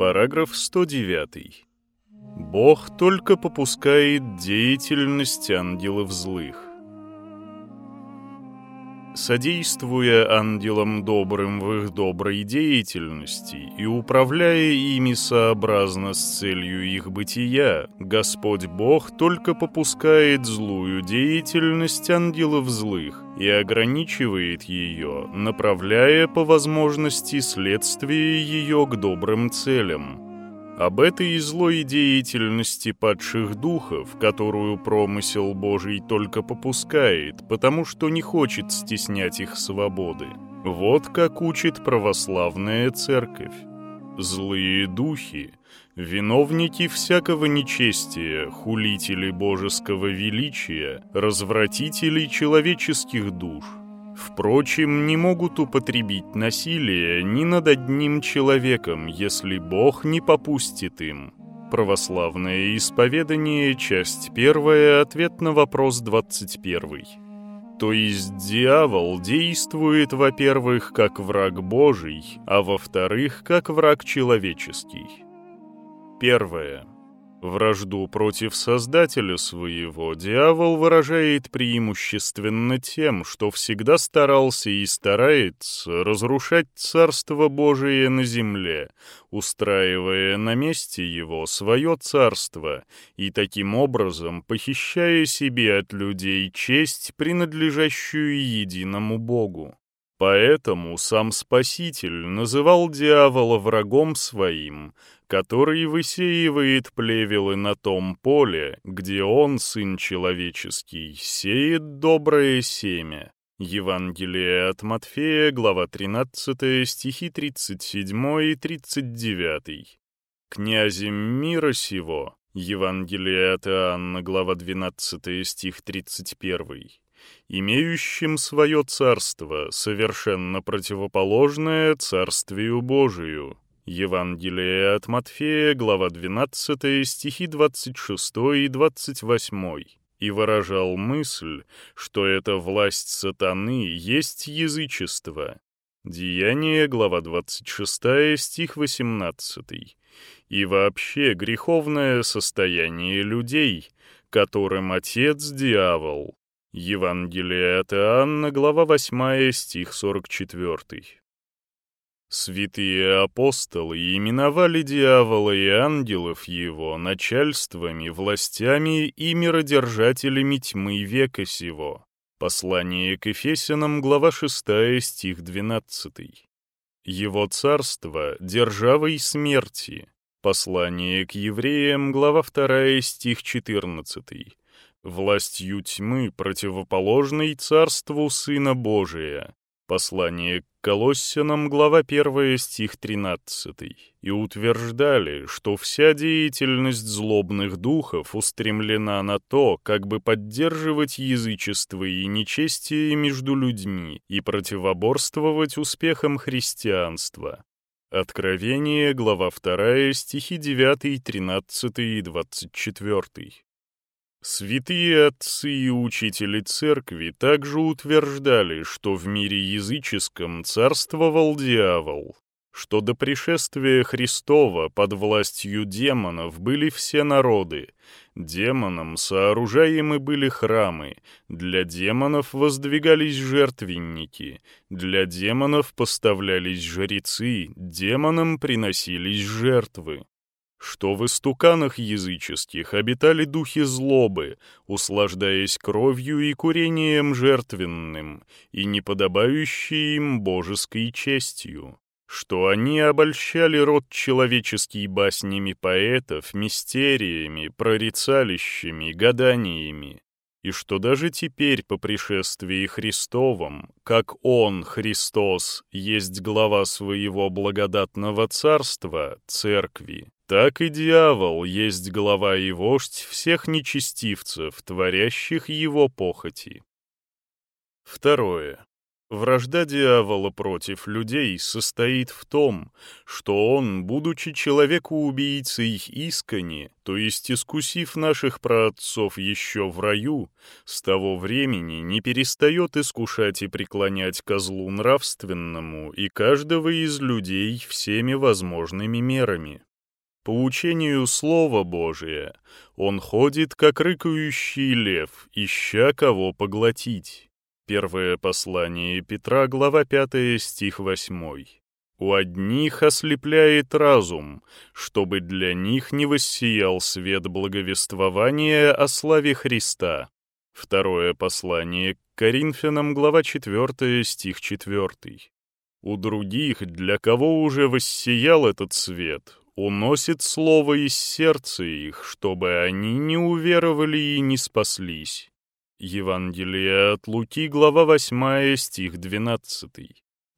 Параграф 109. Бог только попускает деятельность ангелов злых содействуя ангелам добрым в их доброй деятельности и управляя ими сообразно с целью их бытия, Господь Бог только попускает злую деятельность ангелов злых и ограничивает ее, направляя по возможности следствие ее к добрым целям. Об этой злой деятельности падших духов, которую промысел Божий только попускает, потому что не хочет стеснять их свободы. Вот как учит православная церковь. Злые духи, виновники всякого нечестия, хулители божеского величия, развратители человеческих душ, Впрочем, не могут употребить насилие ни над одним человеком, если Бог не попустит им. Православное исповедание, часть первая, ответ на вопрос 21. То есть дьявол действует, во-первых, как враг Божий, а во-вторых, как враг человеческий. Первое. Вражду против Создателя своего дьявол выражает преимущественно тем, что всегда старался и старается разрушать Царство Божие на земле, устраивая на месте его свое царство и таким образом похищая себе от людей честь, принадлежащую единому Богу. Поэтому сам Спаситель называл дьявола врагом своим, который высеивает плевелы на том поле, где он, сын человеческий, сеет доброе семя. Евангелие от Матфея, глава 13, стихи 37 и 39. Князем мира сего, Евангелие от Иоанна, глава 12, стих 31 имеющим свое царство, совершенно противоположное Царствию Божию. Евангелие от Матфея, глава 12, стихи 26 и 28 и выражал мысль, что эта власть сатаны есть язычество. Деяние, глава 26, стих 18. И вообще греховное состояние людей, которым отец дьявол, Евангелие от Иоанна, глава 8, стих 44. Святые апостолы именовали дьявола и ангелов его начальствами, властями и миродержателями тьмы века сего. Послание к Ефесянам, глава 6, стих 12. Его царство — державой смерти. Послание к евреям, глава 2, стих 14 властью тьмы, противоположной царству Сына Божия. Послание к Колоссянам, глава 1, стих 13. И утверждали, что вся деятельность злобных духов устремлена на то, как бы поддерживать язычество и нечестие между людьми и противоборствовать успехам христианства. Откровение, глава 2, стихи 9, 13 и 24. Святые отцы и учители церкви также утверждали, что в мире языческом царствовал дьявол, что до пришествия Христова под властью демонов были все народы, демонам сооружаемы были храмы, для демонов воздвигались жертвенники, для демонов поставлялись жрецы, демонам приносились жертвы что в истуканах языческих обитали духи злобы, услаждаясь кровью и курением жертвенным и неподобающей им божеской честью, что они обольщали род человеческий баснями поэтов, мистериями, прорицалищами, гаданиями, и что даже теперь по пришествии Христовом, как Он, Христос, есть глава своего благодатного царства, церкви, так и дьявол есть глава и вождь всех нечестивцев, творящих его похоти. Второе. Вражда дьявола против людей состоит в том, что он, будучи человеку-убийцей искренне, то есть искусив наших праотцов еще в раю, с того времени не перестает искушать и преклонять козлу нравственному и каждого из людей всеми возможными мерами. По учению Слова Божия, он ходит, как рыкающий лев, ища кого поглотить. Первое послание Петра, глава 5, стих 8. У одних ослепляет разум, чтобы для них не воссиял свет благовествования о славе Христа. Второе послание к Коринфянам, глава 4, стих 4. У других, для кого уже воссиял этот свет, уносит слово из сердца их, чтобы они не уверовали и не спаслись. Евангелие от Луки, глава 8, стих 12.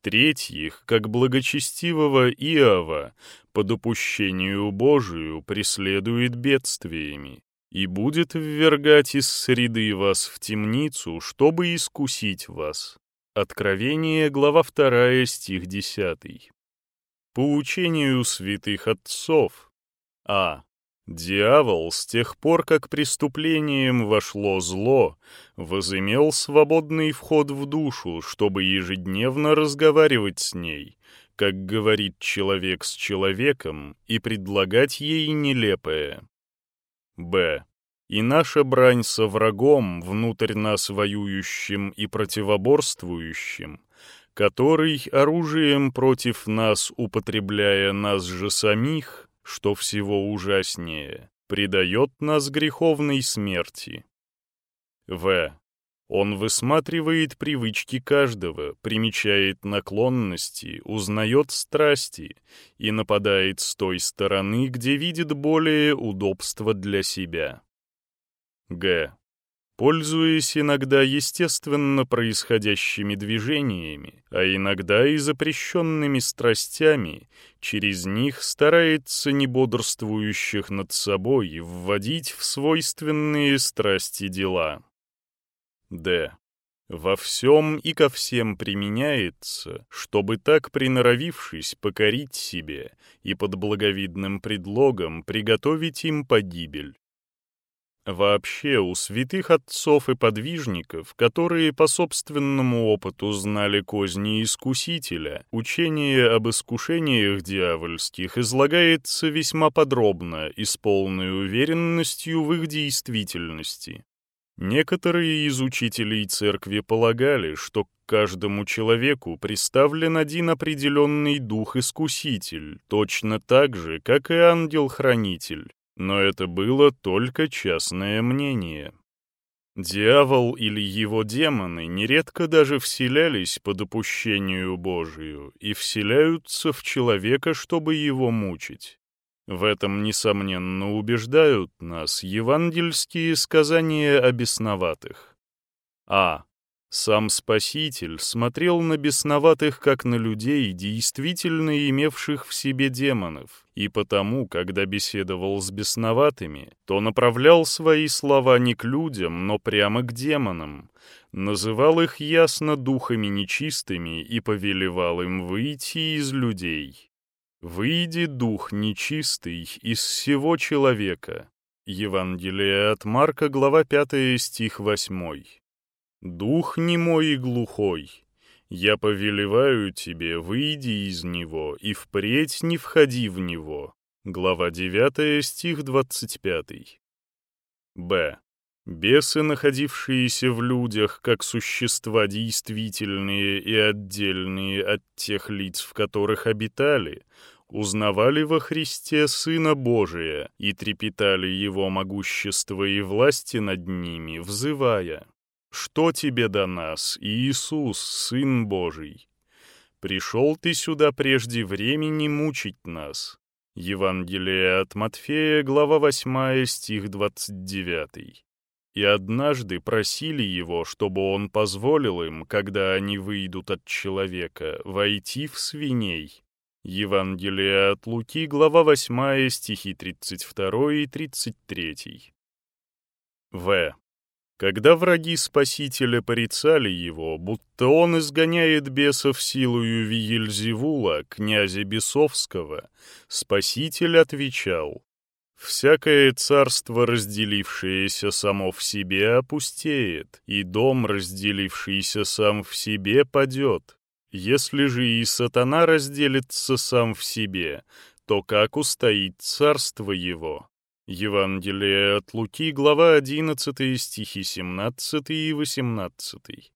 Третьих, как благочестивого Иова, по допущению Божию преследует бедствиями и будет ввергать из среды вас в темницу, чтобы искусить вас. Откровение, глава 2, стих 10. По учению святых отцов. А. Дьявол, с тех пор, как преступлением вошло зло, возымел свободный вход в душу, чтобы ежедневно разговаривать с ней, как говорит человек с человеком, и предлагать ей нелепое. Б. И наша брань со врагом, внутрь нас воюющим и противоборствующим, который, оружием против нас употребляя нас же самих, что всего ужаснее, предает нас греховной смерти. В. Он высматривает привычки каждого, примечает наклонности, узнает страсти и нападает с той стороны, где видит более удобства для себя. Г пользуясь иногда естественно происходящими движениями, а иногда и запрещенными страстями, через них старается небодрствующих над собой вводить в свойственные страсти дела. Д. Во всем и ко всем применяется, чтобы так приноровившись покорить себе и под благовидным предлогом приготовить им погибель. Вообще, у святых отцов и подвижников, которые по собственному опыту знали козни искусителя, учение об искушениях дьявольских излагается весьма подробно и с полной уверенностью в их действительности. Некоторые из учителей церкви полагали, что к каждому человеку представлен один определенный дух-искуситель, точно так же, как и ангел-хранитель. Но это было только частное мнение. Дьявол или его демоны нередко даже вселялись по допущению Божию и вселяются в человека, чтобы его мучить. В этом, несомненно, убеждают нас евангельские сказания о бесноватых. А. Сам Спаситель смотрел на бесноватых как на людей, действительно имевших в себе демонов, и потому, когда беседовал с бесноватыми, то направлял свои слова не к людям, но прямо к демонам, называл их ясно духами нечистыми и повелевал им выйти из людей. «Выйди, дух нечистый, из всего человека». Евангелие от Марка, глава 5, стих 8. «Дух немой и глухой, я повелеваю тебе, выйди из него, и впредь не входи в него». Глава 9, стих 25. Б. Бесы, находившиеся в людях, как существа действительные и отдельные от тех лиц, в которых обитали, узнавали во Христе Сына Божия и трепетали Его могущество и власти над ними, взывая что тебе до нас, Иисус, Сын Божий? Пришел ты сюда прежде времени мучить нас. Евангелие от Матфея, глава 8, стих 29. И однажды просили его, чтобы он позволил им, когда они выйдут от человека, войти в свиней. Евангелие от Луки, глава 8, стихи 32 и 33. В. Когда враги Спасителя порицали его, будто он изгоняет бесов силою Виельзевула, князя Бесовского, Спаситель отвечал, «Всякое царство, разделившееся само в себе, опустеет, и дом, разделившийся сам в себе, падет. Если же и сатана разделится сам в себе, что как устоит царство его». Евангелие от Луки, глава 11, стихи 17 и 18.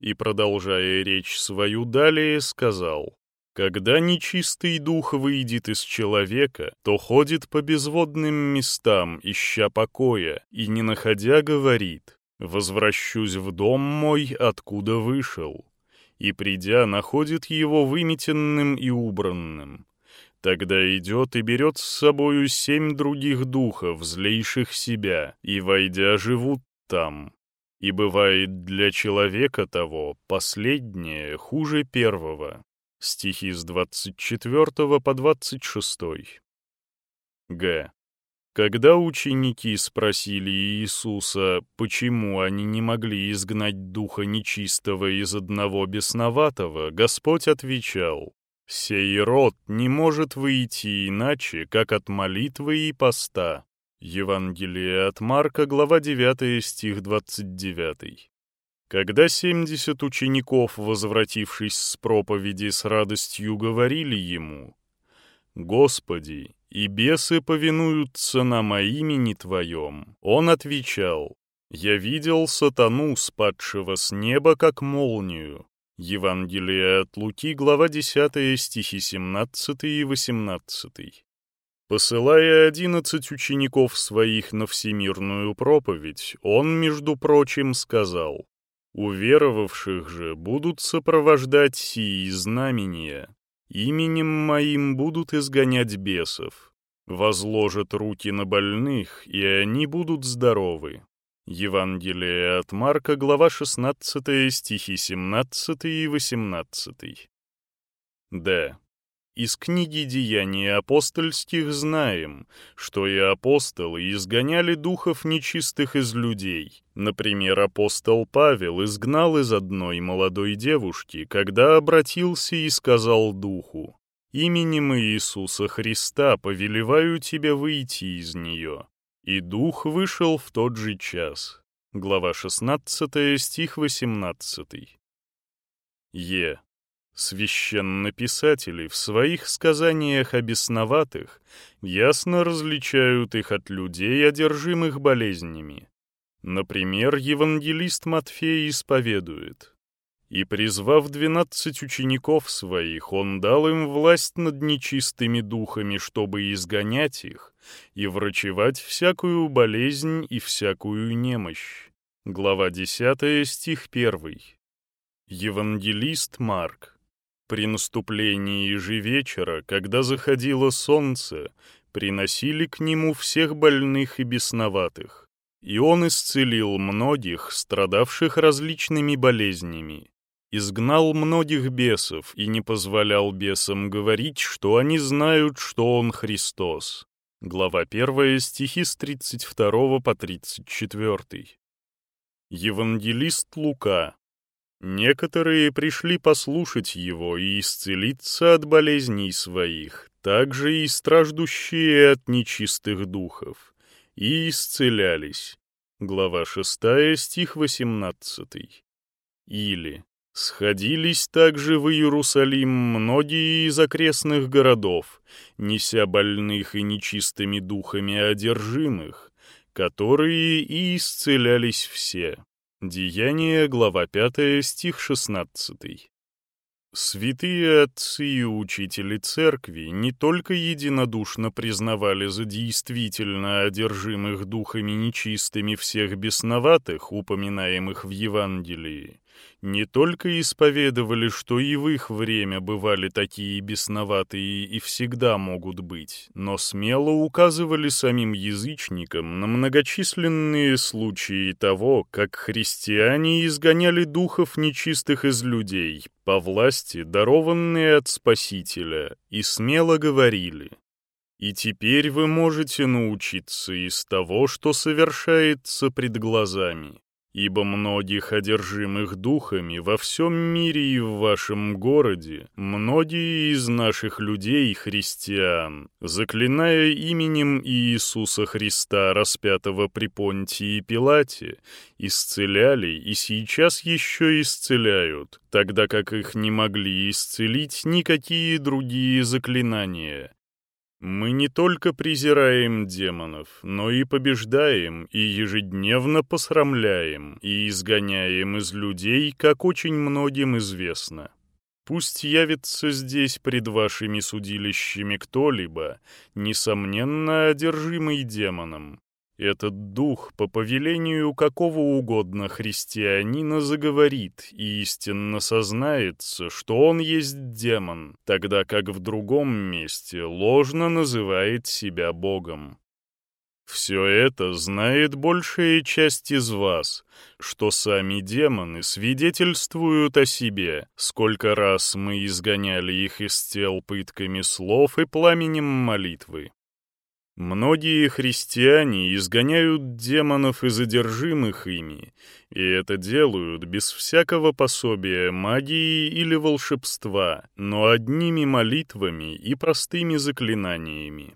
И, продолжая речь свою далее, сказал, «Когда нечистый дух выйдет из человека, то ходит по безводным местам, ища покоя, и, не находя, говорит, «Возвращусь в дом мой, откуда вышел» и, придя, находит его выметенным и убранным. Тогда идет и берет с собою семь других духов, злейших себя, и, войдя, живут там. И бывает для человека того последнее хуже первого. Стихи с 24 по 26. Г. Когда ученики спросили Иисуса, почему они не могли изгнать духа нечистого из одного бесноватого, Господь отвечал, «Сей род не может выйти иначе, как от молитвы и поста». Евангелие от Марка, глава 9, стих 29. Когда семьдесят учеников, возвратившись с проповеди, с радостью говорили ему, «Господи, и бесы повинуются нам о имени Твоем. Он отвечал, «Я видел сатану, спадшего с неба, как молнию». Евангелие от Луки, глава 10, стихи 17 и 18. Посылая одиннадцать учеников своих на всемирную проповедь, он, между прочим, сказал, «Уверовавших же будут сопровождать сии знамения, Именем моим будут изгонять бесов. Возложат руки на больных, и они будут здоровы. Евангелие от Марка, глава 16, стихи 17 и 18. Д. Из книги «Деяния апостольских» знаем, что и апостолы изгоняли духов нечистых из людей. Например, апостол Павел изгнал из одной молодой девушки, когда обратился и сказал духу, «Именем Иисуса Христа повелеваю тебе выйти из нее». И дух вышел в тот же час. Глава 16, стих 18. Е. Священнописатели в своих сказаниях о ясно различают их от людей, одержимых болезнями. Например, евангелист Матфей исповедует. «И, призвав двенадцать учеников своих, он дал им власть над нечистыми духами, чтобы изгонять их и врачевать всякую болезнь и всякую немощь». Глава 10, стих 1. Евангелист Марк. При наступлении же вечера, когда заходило солнце, приносили к нему всех больных и бесноватых. И он исцелил многих, страдавших различными болезнями, изгнал многих бесов и не позволял бесам говорить, что они знают, что он Христос. Глава 1, стихи с 32 по 34. Евангелист Лука, Некоторые пришли послушать его и исцелиться от болезней своих, также и страждущие от нечистых духов, и исцелялись. Глава 6, стих 18. Или «Сходились также в Иерусалим многие из окрестных городов, неся больных и нечистыми духами одержимых, которые и исцелялись все». Деяние, глава 5, стих 16. Святые отцы и учители церкви не только единодушно признавали за действительно одержимых духами нечистыми всех бесноватых, упоминаемых в Евангелии, не только исповедовали, что и в их время бывали такие бесноватые и всегда могут быть, но смело указывали самим язычникам на многочисленные случаи того, как христиане изгоняли духов нечистых из людей по власти, дарованные от Спасителя, и смело говорили. «И теперь вы можете научиться из того, что совершается пред глазами, Ибо многих одержимых духами во всем мире и в вашем городе, многие из наших людей, христиан, заклиная именем Иисуса Христа, распятого при Понтии Пилате, исцеляли и сейчас еще исцеляют, тогда как их не могли исцелить никакие другие заклинания. Мы не только презираем демонов, но и побеждаем, и ежедневно посрамляем, и изгоняем из людей, как очень многим известно. Пусть явится здесь пред вашими судилищами кто-либо, несомненно, одержимый демоном, этот дух по повелению какого угодно христианина заговорит и истинно сознается, что он есть демон, тогда как в другом месте ложно называет себя Богом. Все это знает большая часть из вас, что сами демоны свидетельствуют о себе, сколько раз мы изгоняли их из тел пытками слов и пламенем молитвы. Многие христиане изгоняют демонов и задержимых ими, и это делают без всякого пособия магии или волшебства, но одними молитвами и простыми заклинаниями.